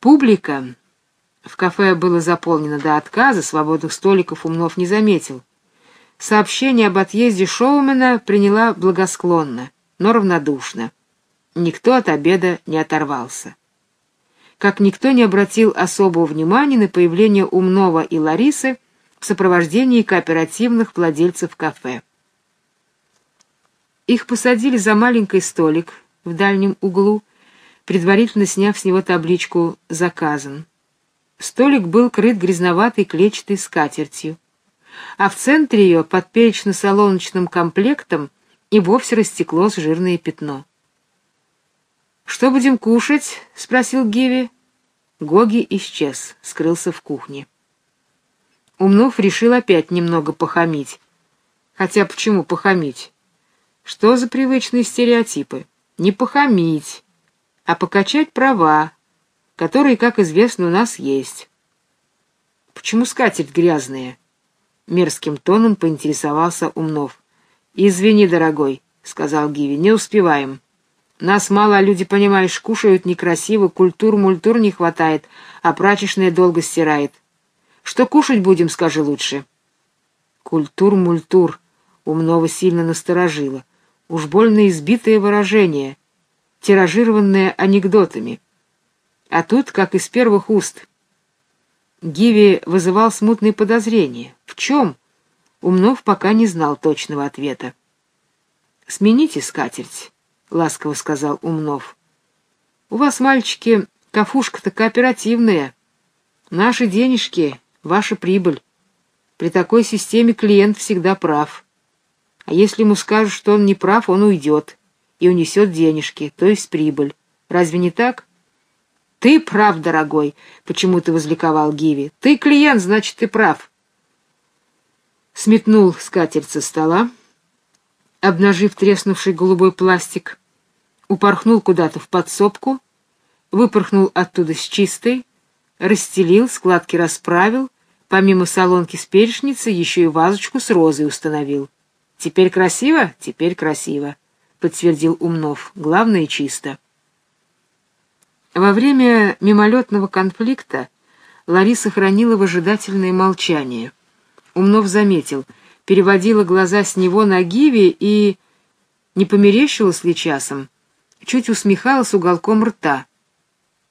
Публика в кафе было заполнено до отказа, свободных столиков Умнов не заметил. Сообщение об отъезде шоумена приняла благосклонно, но равнодушно. Никто от обеда не оторвался. Как никто не обратил особого внимания на появление Умнова и Ларисы в сопровождении кооперативных владельцев кафе. Их посадили за маленький столик в дальнем углу, предварительно сняв с него табличку «Заказан». Столик был крыт грязноватой клетчатой скатертью, а в центре ее под перечно-солоночным комплектом и вовсе растеклось жирное пятно. «Что будем кушать?» — спросил Гиви. Гоги исчез, скрылся в кухне. Умнов решил опять немного похамить. Хотя почему похамить? Что за привычные стереотипы? Не похамить, а покачать права, которые, как известно, у нас есть. Почему скатерть грязная? Мерзким тоном поинтересовался Умнов. Извини, дорогой, сказал Гиви, не успеваем. Нас мало, а люди, понимаешь, кушают некрасиво, культур-мультур не хватает, а прачечная долго стирает. Что кушать будем, скажи лучше. Культур-мультур Умнова сильно насторожило. Уж больно избитое выражение, тиражированное анекдотами. А тут, как из первых уст. Гиви вызывал смутные подозрения. В чем? Умнов пока не знал точного ответа. «Смените скатерть», — ласково сказал Умнов. «У вас, мальчики, кафушка-то кооперативная. Наши денежки — ваша прибыль. При такой системе клиент всегда прав. А если ему скажут, что он не прав, он уйдет и унесет денежки, то есть прибыль. Разве не так?» «Ты прав, дорогой!» — почему-то возликовал Гиви. «Ты клиент, значит, ты прав!» Сметнул скатерть со стола, обнажив треснувший голубой пластик, упорхнул куда-то в подсобку, выпорхнул оттуда с чистой, расстелил, складки расправил, помимо солонки с перечницей еще и вазочку с розой установил. «Теперь красиво? Теперь красиво», — подтвердил Умнов. «Главное, чисто». Во время мимолетного конфликта Лариса хранила выжидательное молчание. Умнов заметил, переводила глаза с него на Гиви и, не померещилась ли часом, чуть усмехалась уголком рта.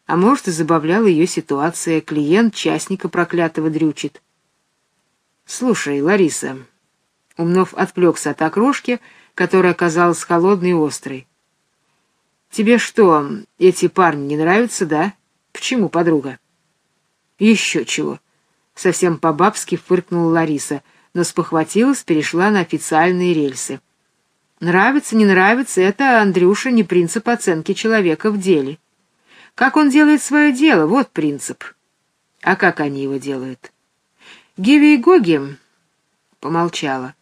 А может, и забавляла ее ситуация, клиент частника проклятого дрючит. «Слушай, Лариса...» Умнов отвлекся от окрошки, которая оказалась холодной и острой. Тебе что, эти парни не нравятся, да? Почему, подруга? Еще чего. Совсем по-бабски фыркнула Лариса, но спохватилась, перешла на официальные рельсы. Нравится, не нравится — это, Андрюша, не принцип оценки человека в деле. Как он делает свое дело, вот принцип. А как они его делают? Гиви и Гоги помолчала,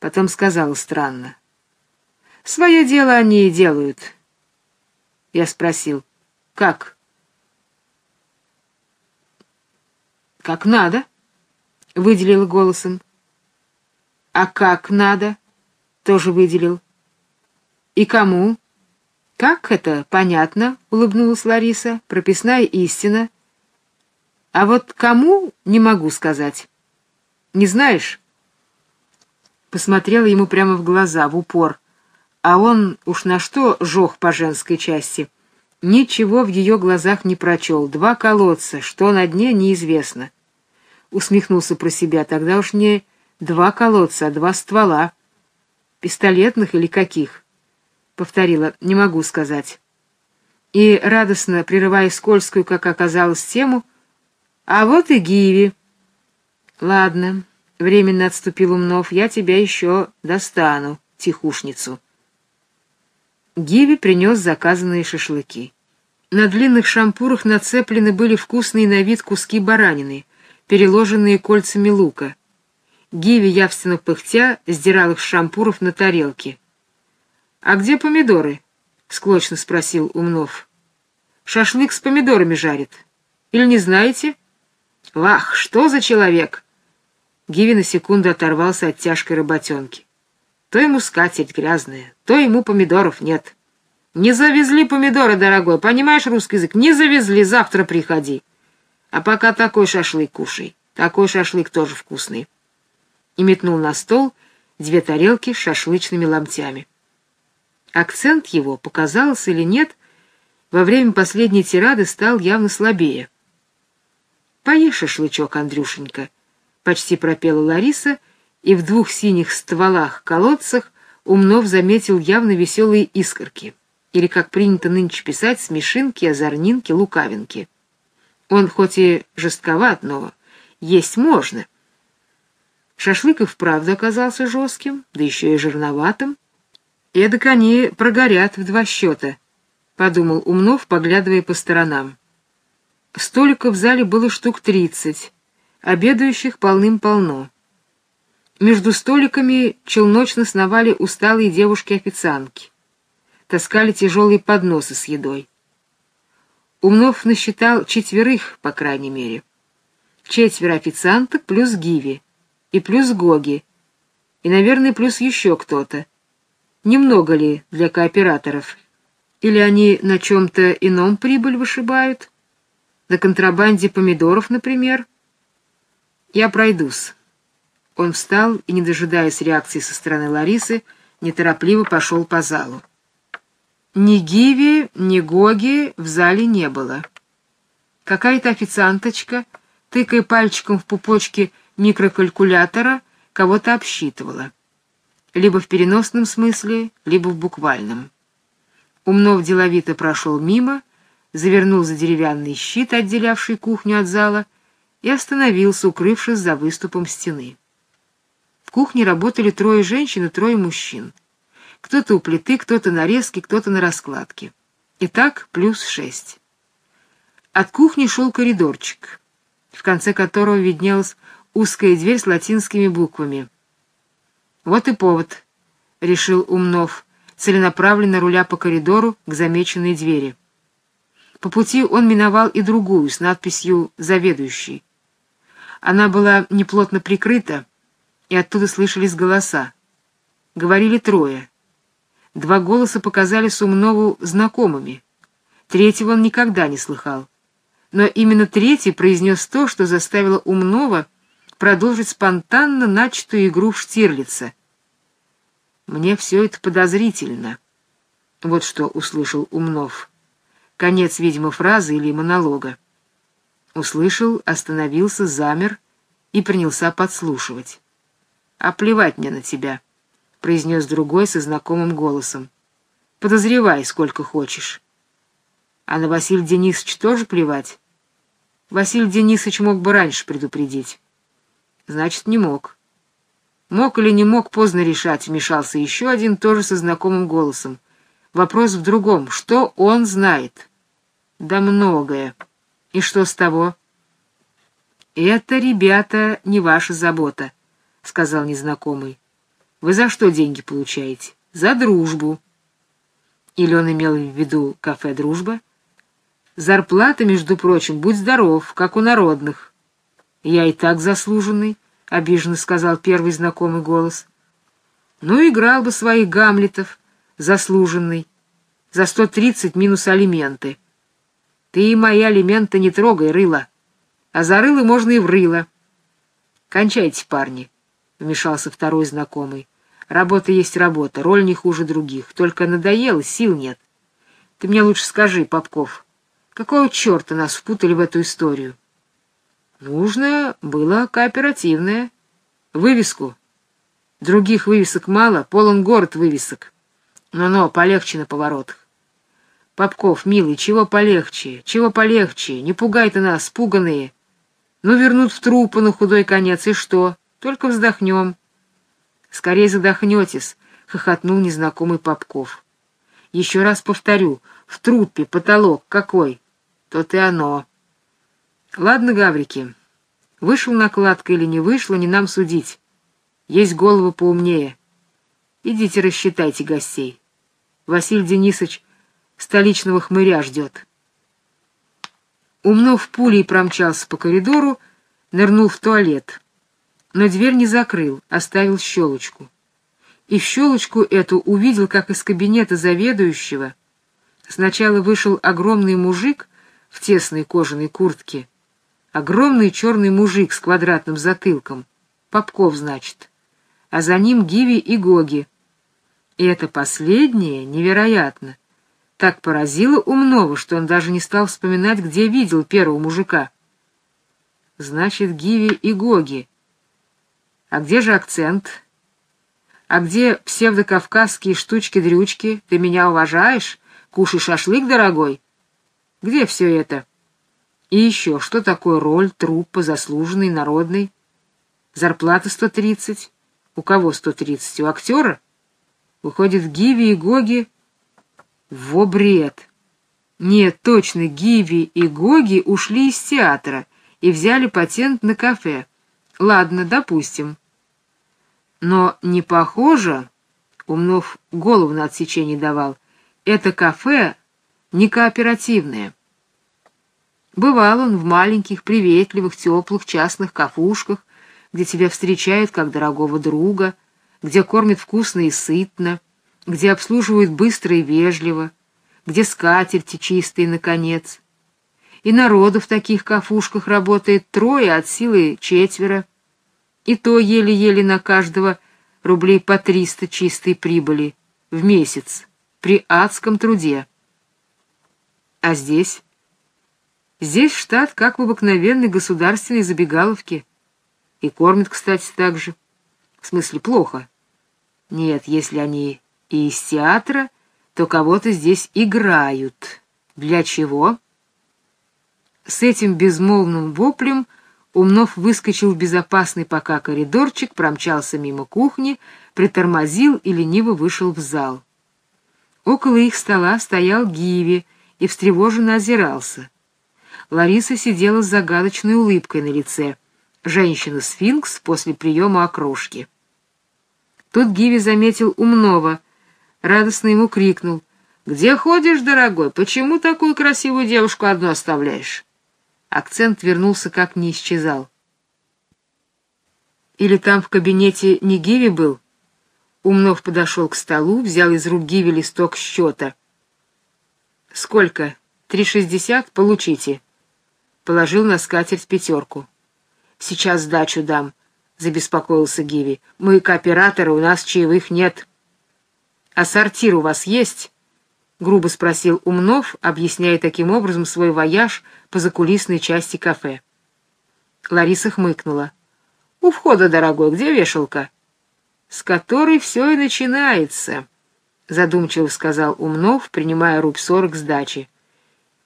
потом сказала странно. Свое дело они и делают, я спросил, как? Как надо, выделил голосом. А как надо, тоже выделил. И кому? Как это, понятно, улыбнулась Лариса, прописная истина. А вот кому, не могу сказать. Не знаешь? Посмотрела ему прямо в глаза, в упор а он уж на что жёг по женской части. Ничего в ее глазах не прочел. Два колодца, что на дне, неизвестно. Усмехнулся про себя. Тогда уж не два колодца, а два ствола. Пистолетных или каких? Повторила, не могу сказать. И, радостно прерывая скользкую, как оказалось, тему, а вот и Гиви. Ладно, временно отступил Умнов, я тебя еще достану, тихушницу. Гиви принес заказанные шашлыки. На длинных шампурах нацеплены были вкусные на вид куски баранины, переложенные кольцами лука. Гиви, явственно пыхтя, сдирал их с шампуров на тарелке. «А где помидоры?» — склочно спросил Умнов. «Шашлык с помидорами жарит. Или не знаете?» «Вах, что за человек!» Гиви на секунду оторвался от тяжкой работенки. То ему скатерть грязная, то ему помидоров нет. Не завезли помидоры, дорогой, понимаешь русский язык? Не завезли, завтра приходи. А пока такой шашлык кушай. Такой шашлык тоже вкусный. И метнул на стол две тарелки с шашлычными ломтями. Акцент его, показался или нет, во время последней тирады стал явно слабее. «Поешь шашлычок, Андрюшенька», — почти пропела Лариса, и в двух синих стволах-колодцах Умнов заметил явно веселые искорки, или, как принято нынче писать, смешинки, озорнинки, лукавинки. Он хоть и жестковат, но есть можно. Шашлык и вправду оказался жестким, да еще и жирноватым. Эдак они прогорят в два счета, — подумал Умнов, поглядывая по сторонам. Столиков в зале было штук тридцать, обедающих полным-полно. Между столиками челночно сновали усталые девушки-официантки. Таскали тяжелые подносы с едой. Умнов насчитал четверых, по крайней мере. Четверо официанток плюс Гиви, и плюс Гоги, и, наверное, плюс еще кто-то. Немного ли для кооператоров? Или они на чем-то ином прибыль вышибают? На контрабанде помидоров, например? Я пройдусь. Он встал и, не дожидаясь реакции со стороны Ларисы, неторопливо пошел по залу. Ни Гиви, ни Гоги в зале не было. Какая-то официанточка, тыкая пальчиком в пупочке микрокалькулятора, кого-то обсчитывала. Либо в переносном смысле, либо в буквальном. Умнов деловито прошел мимо, завернул за деревянный щит, отделявший кухню от зала, и остановился, укрывшись за выступом стены. В кухне работали трое женщин и трое мужчин. Кто-то у плиты, кто-то на резке, кто-то на раскладке. Итак, плюс шесть. От кухни шел коридорчик, в конце которого виднелась узкая дверь с латинскими буквами. «Вот и повод», — решил Умнов, целенаправленно руля по коридору к замеченной двери. По пути он миновал и другую с надписью «Заведующий». Она была неплотно прикрыта, и оттуда слышались голоса. Говорили трое. Два голоса показались Умнову знакомыми. Третьего он никогда не слыхал. Но именно третий произнес то, что заставило Умнова продолжить спонтанно начатую игру в Штирлица. «Мне все это подозрительно». Вот что услышал Умнов. Конец, видимо, фразы или монолога. Услышал, остановился, замер и принялся подслушивать. «А плевать мне на тебя», — произнес другой со знакомым голосом. «Подозревай, сколько хочешь». «А на Василия Денисовича тоже плевать?» Василий Денисович мог бы раньше предупредить. Значит, не мог. Мог или не мог, поздно решать, вмешался еще один, тоже со знакомым голосом. Вопрос в другом. Что он знает? Да многое. И что с того? Это, ребята, не ваша забота. — сказал незнакомый. — Вы за что деньги получаете? — За дружбу. Или он имел в виду кафе «Дружба»? Зарплата, между прочим, будь здоров, как у народных. — Я и так заслуженный, — обиженно сказал первый знакомый голос. — Ну, играл бы своих гамлетов, заслуженный, за сто тридцать минус алименты. Ты и мои алименты не трогай, рыло, а за рыло можно и в рыло. Кончайте, парни. —— вмешался второй знакомый. «Работа есть работа, роль не хуже других. Только надоело, сил нет. Ты мне лучше скажи, Попков, какого черта нас впутали в эту историю?» «Нужно было кооперативное. Вывеску. Других вывесок мало, полон город вывесок. Но-но, полегче на поворотах. Попков, милый, чего полегче, чего полегче, не пугай ты нас, пуганые. Ну, вернут в трупы на худой конец, и что?» Только вздохнем. — Скорее задохнетесь, — хохотнул незнакомый Попков. — Еще раз повторю, в трупе потолок какой? То-то и оно. Ладно, гаврики, вышел накладка или не вышла, не нам судить. Есть головы поумнее. Идите рассчитайте гостей. Василий Денисович столичного хмыря ждет. Умнов пулей промчался по коридору, нырнул в туалет но дверь не закрыл, оставил щелочку. И в щелочку эту увидел, как из кабинета заведующего Сначала вышел огромный мужик в тесной кожаной куртке, огромный черный мужик с квадратным затылком, Попков, значит, а за ним Гиви и Гоги. И это последнее невероятно. Так поразило умного, что он даже не стал вспоминать, где видел первого мужика. Значит, Гиви и Гоги. А где же акцент? А где псевдокавказские штучки-дрючки? Ты меня уважаешь? Кушай шашлык, дорогой? Где все это? И еще, что такое роль, труппа, заслуженный, народный? Зарплата сто тридцать. У кого сто тридцать? У актера? Выходит, Гиви и Гоги... Во бред! Нет, точно, Гиви и Гоги ушли из театра и взяли патент на кафе. Ладно, допустим. Но не похоже, Умнов голову на отсечение давал, это кафе не кооперативное. Бывал он в маленьких, приветливых, теплых частных кафушках, где тебя встречают как дорогого друга, где кормят вкусно и сытно, где обслуживают быстро и вежливо, где скатерти чистые, наконец. И народу в таких кафушках работает трое, от силы четверо, и то еле-еле на каждого рублей по триста чистой прибыли в месяц при адском труде. А здесь? Здесь штат, как в обыкновенной государственной забегаловке. И кормят, кстати, так же. В смысле, плохо. Нет, если они и из театра, то кого-то здесь играют. Для чего? С этим безмолвным воплем Умнов выскочил в безопасный пока коридорчик, промчался мимо кухни, притормозил и лениво вышел в зал. Около их стола стоял Гиви и встревоженно озирался. Лариса сидела с загадочной улыбкой на лице. Женщина-сфинкс после приема окрошки. Тут Гиви заметил умного, радостно ему крикнул. «Где ходишь, дорогой? Почему такую красивую девушку одну оставляешь?» Акцент вернулся, как не исчезал. «Или там в кабинете не Гиви был?» Умнов подошел к столу, взял из рук Гиви листок счета. «Сколько? Три шестьдесят? Получите». Положил на скатерть пятерку. «Сейчас сдачу дам», — забеспокоился Гиви. «Мы кооператоры, у нас чаевых нет». «А сортир у вас есть?» — грубо спросил Умнов, объясняя таким образом свой вояж по закулисной части кафе. Лариса хмыкнула. «У входа, дорогой, где вешалка?» «С которой все и начинается», — задумчиво сказал Умнов, принимая рубь сорок сдачи.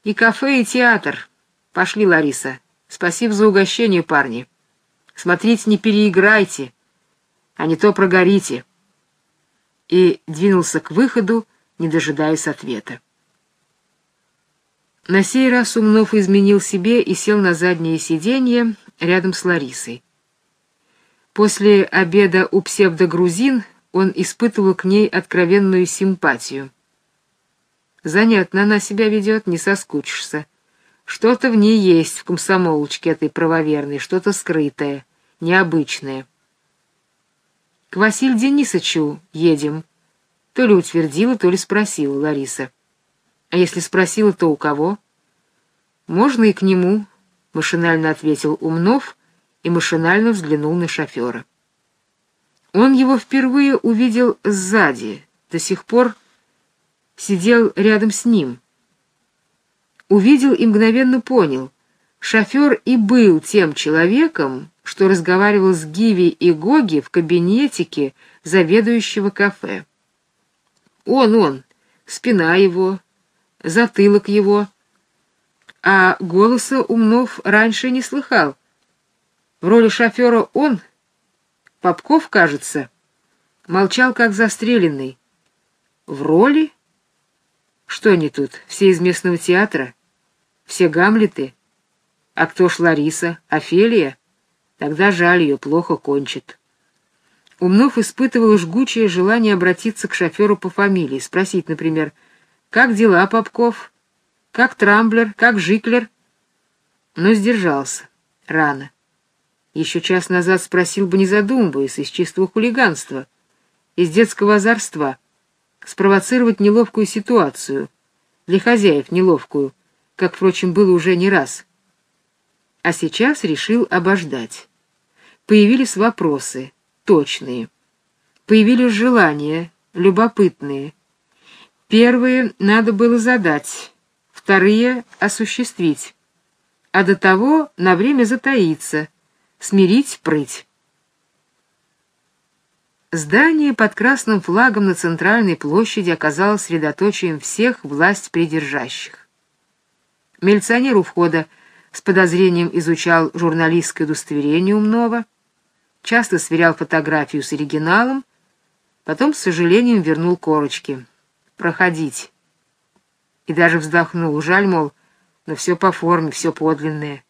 «И кафе, и театр. Пошли, Лариса. Спасибо за угощение, парни. Смотрите, не переиграйте, а не то прогорите» и двинулся к выходу, не дожидаясь ответа. На сей раз Умнов изменил себе и сел на заднее сиденье рядом с Ларисой. После обеда у псевдогрузин он испытывал к ней откровенную симпатию. Занятно она себя ведет, не соскучишься. Что-то в ней есть, в комсомолочке этой правоверной, что-то скрытое, необычное. К Василию Денисовичу едем. То ли утвердила, то ли спросила Лариса. А если спросила, то у кого? Можно и к нему, машинально ответил Умнов и машинально взглянул на шофера. Он его впервые увидел сзади, до сих пор сидел рядом с ним. Увидел и мгновенно понял, шофер и был тем человеком, что разговаривал с Гиви и Гоги в кабинетике заведующего кафе. Он, он, спина его, затылок его. А голоса Умнов раньше не слыхал. В роли шофера он, Попков, кажется, молчал как застреленный. В роли? Что они тут, все из местного театра? Все Гамлеты? А кто ж Лариса? Офелия? Тогда жаль ее, плохо кончит. Умнов испытывал жгучее желание обратиться к шоферу по фамилии, спросить, например, «Как дела, Попков? Как Трамблер? Как Жиклер?» Но сдержался. Рано. Еще час назад спросил бы, не задумываясь, из чистого хулиганства, из детского озорства, спровоцировать неловкую ситуацию, для хозяев неловкую, как, впрочем, было уже не раз. А сейчас решил обождать. Появились вопросы, точные. Появились желания, любопытные. Первые надо было задать, вторые — осуществить. А до того на время затаиться, смирить прыть. Здание под красным флагом на центральной площади оказалось средоточием всех власть придержащих. Милиционер у входа с подозрением изучал журналистское удостоверение умного, часто сверял фотографию с оригиналом, потом с сожалением вернул корочки. «Проходить». И даже вздохнул. Жаль, мол, но все по форме, все подлинное.